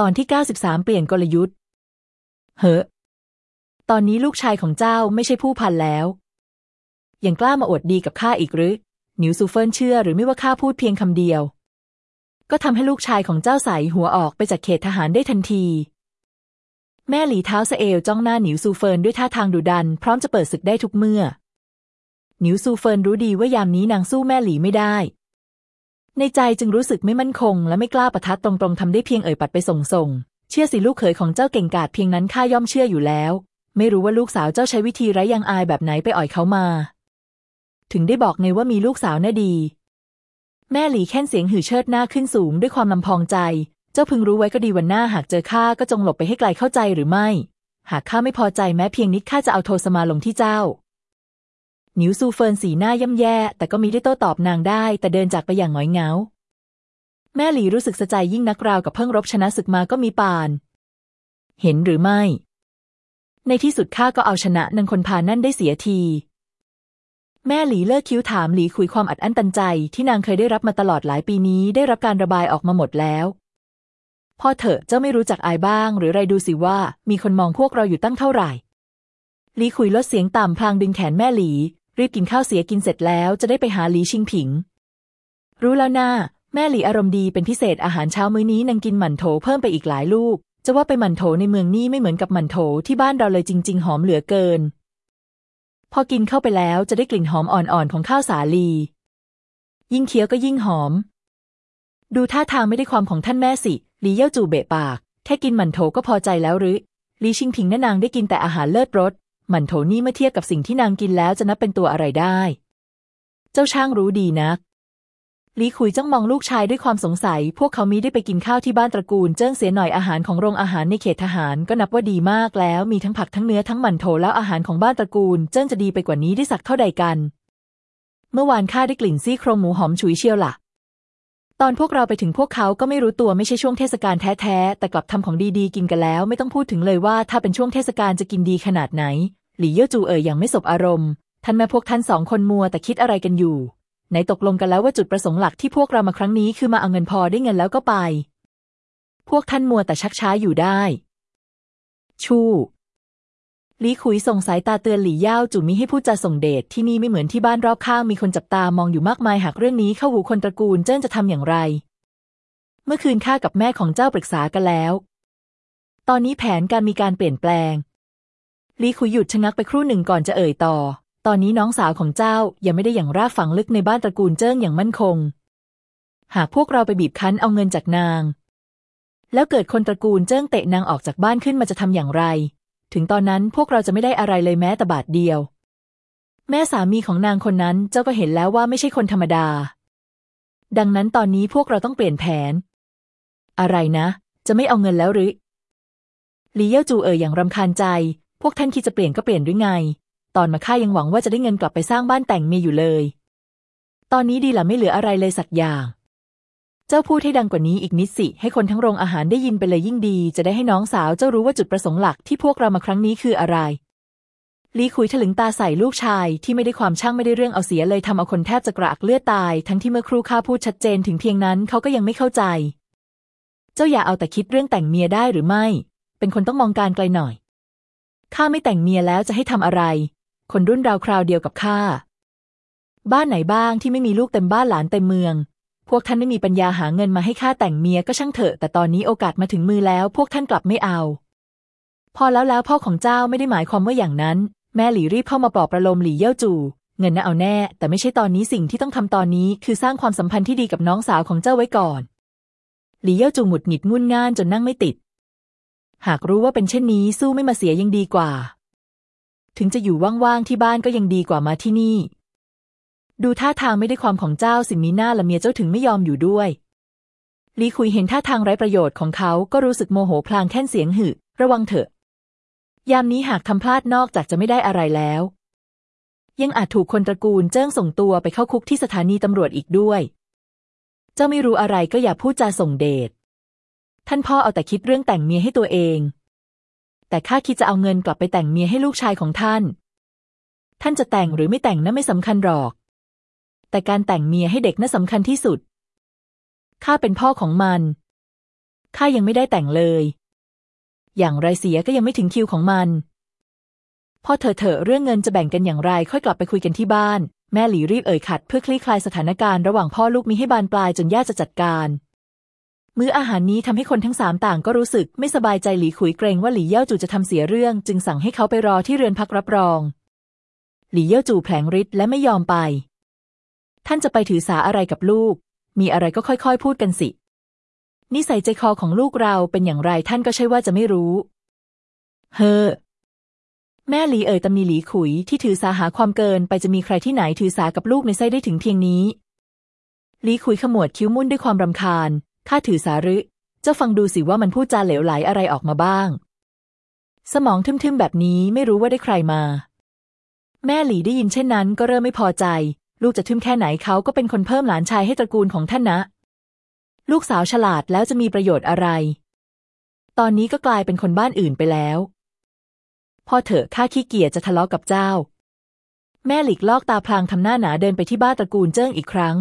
ตอนที่ 93 เปลี่ยนกลยุทธ์ เฮ้อ ตอนนี้ลูกชายของเจ้าไม่ใช่ผู้พันแล้ว ยังกล้ามาอวดดีกับข้าอีกหรือ หนิวซูเฟินเชื่อหรือไม่ว่าข้าพูดเพียงคำเดียว ก็ทำให้ลูกชายของเจ้าไสหัวออกไปจากเขตทหารได้ทันที แม่หลีเท้าสะเอวจ้องหน้าหนิวซูเฟินด้วยท่าทางดุดัน พร้อมจะเปิดศึกได้ทุกเมื่อ หนิวซูเฟินรู้ดีว่ายามนี้นางสู้แม่หลีไม่ได้ ในใจจึงรู้สึกไม่มั่นคง และไม่กล้าประทัดตรงๆทำได้เพียงเอ่ยปัดไปส่งส่งๆ เชื่อสิลูกเขยของเจ้าเก่งกาจเพียงนั้นข้าย่อมเชื่ออยู่แล้ว ไม่รู้ว่าลูกสาวเจ้าใช้วิธีไร้ยังอายแบบไหนไปอ่อยเขามา ถึงได้บอกไงว่ามีลูกสาวน่าดี แม่หลีแค่นเสียงหือเชิดหน้าขึ้นสูงด้วยความลำพองใจ เจ้าพึงรู้ไว้ก็ดีวันหน้าหากเจอข้าก็จงหลบไปให้ไกลเข้าใจหรือไม่ หากข้าไม่พอใจแม้เพียงนิดข้าจะเอาโทสมาลงที่เจ้า หนิวซูเฟินสีหน้าย่ำแย่ แต่ก็มิได้โต้ตอบนางได้ แต่เดินจากไปอย่างหงอยเหงา แม่หลีรู้สึกสะใจยิ่งนักราวกับเพิ่งรบชนะศึกมาก็มิปาน เห็นหรือไม่ ในที่สุดข้าก็เอาชนะนางคนพาลนั่นได้เสียที แม่หลีเลิกคิ้วถามหลีคุยความอัดอั้นตันใจ ที่นางเคยได้รับมาตลอดหลายปีนี้ได้รับการระบายออกมาหมดแล้วพ่อเถอะเจ้าไม่รู้จักอายบ้าง หรือไรดูสิว่า มีคนมองพวกเราอยู่ตั้งเท่าไหร่ หลีคุยลดเสียงต่ำพลางดึงแขนแม่หลี รีบกินข้าวเสียกินเสร็จแล้วจะได้ไปหาหลีชิงผิง รู้แล้วนะแม่หลีอารมณ์ดีเป็นพิเศษอาหารเช้ามื้อนี้นางกินหมั่นโถเพิ่มไปอีกหลายลูก จะว่าไปหมั่นโถในเมืองนี่ไม่เหมือนกับหมั่นโถที่บ้านเราเลยจริง ๆ หอมเหลือเกิน พอกินเข้าไปแล้วจะได้กลิ่นหอมอ่อนๆของข้าวสาลี ยิ่งเคี้ยวก็ยิ่งหอม ดูท่าทางไม่ได้ความของท่านแม่สิหลีเย่าจูเบะปาก แค่กินหมั่นโถก็พอใจแล้วหรือหลีชิงผิงนั่นางได้กินแต่อาหารเลิศรส มันโถนี่เมื่อเทียบกับสิ่งที่นางกินแล้วจะนับเป็นตัวอะไรได้ เจ้าช่างรู้ดีนักลีขุยจ้องมองลูกชายด้วยความสงสัย พวกเขามีได้ไปกินข้าวที่บ้านตระกูลเจิ้งเสียหน่อยอาหารของโรงอาหารในเขตทหารก็นับว่าดีมากแล้ว มีทั้งผักทั้งเนื้อทั้งมันโถแล้วอาหารของบ้านตระกูล เจิ้งจะดีไปกว่านี้ได้สักเท่าใดกัน เมื่อวานข้าได้กลิ่นซี่โครงหมูหอมฉุยเชียวละ่ะ ตอนพวกเราไปถึงพวกเขาก็ไม่รู้ตัวไม่ใช่ช่วงเทศกาลแท้ๆแต่กลับทำของดีๆ กินกันแล้ว ไม่ต้องพูดถึงเลยว่าถ้าเป็นช่วงเทศกาลจะกินดีขนาดไหน หลี่เย่อจูเอ่ยอย่างไม่สบอารมณ์ ท่านแม่พวกท่านสองคนมัวแต่คิดอะไรกันอยู่ ไหนตกลงกันแล้วว่าจุดประสงค์หลักที่พวกเรามาครั้งนี้คือมาเอาเงินพอได้เงินแล้วก็ไป พวกท่านมัวแต่ชักช้าอยู่ได้ ชู่ลี่ขุยส่งสายตาเตือนหลี่ย่าจู่มิให้พูดจาส่งเดชที่นี่ไม่เหมือนที่บ้านรอบข้างมีคนจับตามองอยู่มากมายหากเรื่องนี้เข้าหูคนตระกูลเจิ้นจะทำอย่างไร เมื่อคืนข้ากับแม่ของเจ้าปรึกษากันแล้ว ตอนนี้แผนการมีการเปลี่ยนแปลง ลีขุยหยุดชะงักไปครู่หนึ่งก่อนจะเอ่ยต่อ ตอนนี้น้องสาวของเจ้ายังไม่ได้อย่างรากฝังลึกในบ้านตระกูลเจิ้งอย่างมั่นคง หากพวกเราไปบีบคั้นเอาเงินจากนาง แล้วเกิดคนตระกูลเจิ้งเตะนางออกจากบ้านขึ้นมาจะทำอย่างไร ถึงตอนนั้นพวกเราจะไม่ได้อะไรเลยแม้แต่บาทเดียว แม่สามีของนางคนนั้นเจ้าก็เห็นแล้วว่าไม่ใช่คนธรรมดา ดังนั้นตอนนี้พวกเราต้องเปลี่ยนแผน อะไรนะ จะไม่เอาเงินแล้วหรือหลีเย่าจูเอ่ยอย่างรำคาญใจ พวกท่านคิดจะเปลี่ยนก็เปลี่ยนหรือไง ตอนมาข้ายังหวังว่าจะได้เงินกลับไปสร้างบ้านแต่งเมียอยู่เลย ตอนนี้ดีละไม่เหลืออะไรเลยสักอย่าง เจ้าพูดให้ดังกว่านี้อีกนิดสิ ให้คนทั้งโรงอาหารได้ยินไปเลยยิ่งดี จะได้ให้น้องสาวเจ้ารู้ว่าจุดประสงค์หลักที่พวกเรามาครั้งนี้คืออะไรลีคุยถลึงตาใส่ลูกชายที่ไม่ได้ความช่างไม่ได้เรื่องเอาเสียเลยทำเอาคนแทบจะกระอักเลือดตาย ทั้งที่เมื่อครูข้าพูดชัดเจนถึงเพียงนั้นเขาก็ยังไม่เข้าใจ เจ้าอย่าเอาแต่คิดเรื่องแต่งเมียได้หรือไม่ เป็นคนต้องมองการไกลหน่อย ข้าไม่แต่งเมียแล้วจะให้ทำอะไร คนรุ่นราวคราวเดียวกับข้า บ้านไหนบ้างที่ไม่มีลูกเต็มบ้านหลานเต็มเมือง พวกท่านไม่มีปัญญาหาเงินมาให้ข้าแต่งเมียก็ช่างเถอะ แต่ตอนนี้โอกาสมาถึงมือแล้ว พวกท่านกลับไม่เอา พอแล้วแล้วพ่อของเจ้าไม่ได้หมายความว่าอย่างนั้น แม่หลี่รีบเข้ามาปลอบประโลมหลี่เย่าจู่เงินน่ะเอาแน่ แต่ไม่ใช่ตอนนี้สิ่งที่ต้องทำตอนนี้ คือสร้างความสัมพันธ์ที่ดีกับน้องสาวของเจ้าไว้ก่อน หลี่เย่าจูหงุดหงิดงุนง่านจนนั่งไม่ติด หากรู้ว่าเป็นเช่นนี้สู้ไม่มาเสียยังดีกว่า ถึงจะอยู่ว่างๆที่บ้านก็ยังดีกว่ามาที่นี่ ดูท่าทางไม่ได้ความของเจ้าสิมีหน้าละเมียเจ้าถึงไม่ยอมอยู่ด้วยลีคุยเห็นท่าทางไร้ประโยชน์ของเขาก็รู้สึกโมโหพลางแค่นเสียงหึระวังเถอะ ยามนี้หากทำพลาดนอกจากจะไม่ได้อะไรแล้ว ยังอาจถูกคนตระกูลเจิ้งส่งตัวไปเข้าคุกที่สถานีตำรวจอีกด้วย เจ้าไม่รู้อะไรก็อย่าพูดจาส่งเดช ท่านพ่อเอาแต่คิดเรื่องแต่งเมียให้ตัวเอง แต่ข้าคิดจะเอาเงินกลับไปแต่งเมียให้ลูกชายของท่าน ท่านจะแต่งหรือไม่แต่งนั้นไม่สำคัญหรอก แต่การแต่งเมียให้เด็กน่าสำคัญที่สุด ข้าเป็นพ่อของมัน ข้ายังไม่ได้แต่งเลย อย่างไรเสียก็ยังไม่ถึงคิวของมันพ่อเธอเถอะเรื่องเงินจะแบ่งกันอย่างไร ค่อยกลับไปคุยกันที่บ้าน แม่หลีรีบเอ่ยขัด เพื่อคลี่คลายสถานการณ์ระหว่างพ่อลูกมิให้บานปลายจนย่าจะจัดการ มื้ออาหารนี้ทำให้คนทั้งสามต่างก็รู้สึกไม่สบายใจหลีขุยเกรงว่าหลีเย่าจู่จะทำเสียเรื่อง จึงสั่งให้เขาไปรอที่เรือนพักรับรอง หลีเย่าจู่แผลงฤทธิ์และไม่ยอมไป ท่านจะไปถือสาอะไรกับลูก มีอะไรก็ค่อยๆ พูดกันสิ นิสัยใจคอของลูกเราเป็นอย่างไรท่านก็ใช่ว่าจะไม่รู้ เฮอแม่หลีเอ่ยตำหนิหลีขุยที่ถือสาหาความเกินไปจะมีใครที่ไหนถือสากับลูกในไส้ได้ถึงเพียงนี้ หลีขุยขมวดคิ้วมุ่นด้วยความรำคาญ ข้าถือสารึ เจ้าฟังดูสิว่ามันพูดจาเหลวไหลอะไรออกมาบ้าง สมองทึมๆแบบนี้ไม่รู้ว่าได้ใครมา แม่หลีได้ยินเช่นนั้นก็เริ่มไม่พอใจ ลูกจะทึมแค่ไหนเขาก็เป็นคนเพิ่มหลานชายให้ตระกูลของท่านนะ ลูกสาวฉลาดแล้วจะมีประโยชน์อะไร ตอนนี้ก็กลายเป็นคนบ้านอื่นไปแล้วพ่อเถอะข้าขี้เกียจจะทะเลาะกับเจ้า แม่หลีกลอกตาพลางทำหน้าหนาเดินไปที่บ้านตระกูลเจิ้งอีกครั้ง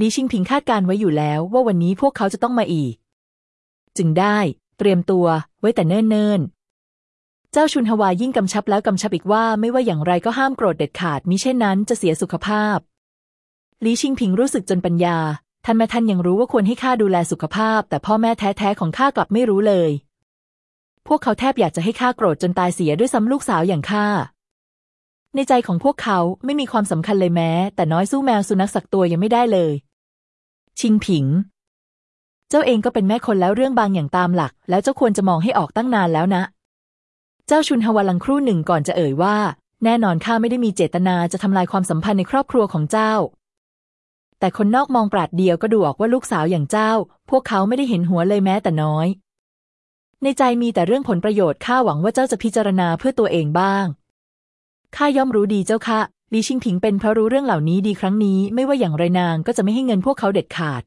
ลีชิงพิงคาดการไว้อยู่แล้วว่าวันนี้พวกเขาจะต้องมาอีก จึงได้เตรียมตัวไว้แต่เนิ่นๆ เจ้าชุนฮวายิ่งกำชับแล้วกำชับอีกว่าไม่ว่าอย่างไรก็ห้ามโกรธเด็ดขาดมิเช่นนั้นจะเสียสุขภาพลีชิงพิงรู้สึกจนปัญญาท่านแม่ท่านยังรู้ว่าควรให้ข้าดูแลสุขภาพ แต่พ่อแม่แท้ๆของข้ากลับไม่รู้เลย พวกเขาแทบอยากจะให้ข้าโกรธจนตายเสียด้วยซ้ำลูกสาวอย่างข้า ในใจของพวกเขาไม่มีความสำคัญเลยแม้ แต่น้อยสู้แมวสุนัขสักตัวยังไม่ได้เลย ชิงผิง เจ้าเองก็เป็นแม่คนแล้วเรื่องบางอย่างตามหลัก แล้วเจ้าควรจะมองให้ออกตั้งนานแล้วนะ เจ้าชุนฮวาลังครู่หนึ่งก่อนจะเอ่ยว่า แน่นอนข้าไม่ได้มีเจตนาจะทำลายความสัมพันธ์ในครอบครัวของเจ้า แต่คนนอกมองปราดเดียวก็ดูออกว่าลูกสาวอย่างเจ้า พวกเขาไม่ได้เห็นหัวเลยแม้แต่น้อย ในใจมีแต่เรื่องผลประโยชน์ข้าหวังว่าเจ้าจะพิจารณาเพื่อตัวเองบ้าง ข้าย่อมรู้ดีเจ้าค่ะลีชิงผิงเป็นเพราะรู้เรื่องเหล่านี้ดีครั้งนี้ ไม่ว่าอย่างไรนางก็จะไม่ให้เงินพวกเขาเด็ดขาด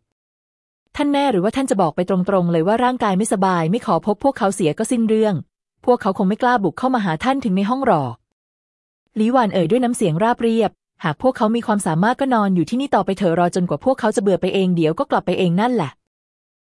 ท่านแม่หรือว่าท่านจะบอกไปตรงๆ เลยว่าร่างกายไม่สบาย ไม่ขอพบพวกเขาเสียก็สิ้นเรื่อง พวกเขาคงไม่กล้าบุกเข้ามาหาท่านถึงในห้องหรอกลีหวานเอ่ยด้วยน้ำเสียงราบเรียบ หากพวกเขามีความสามารถก็นอนอยู่ที่นี่ต่อไปเถอะรอจนกว่าพวกเขาจะเบื่อไปเองเดี๋ยวก็กลับไปเองนั่นแหละ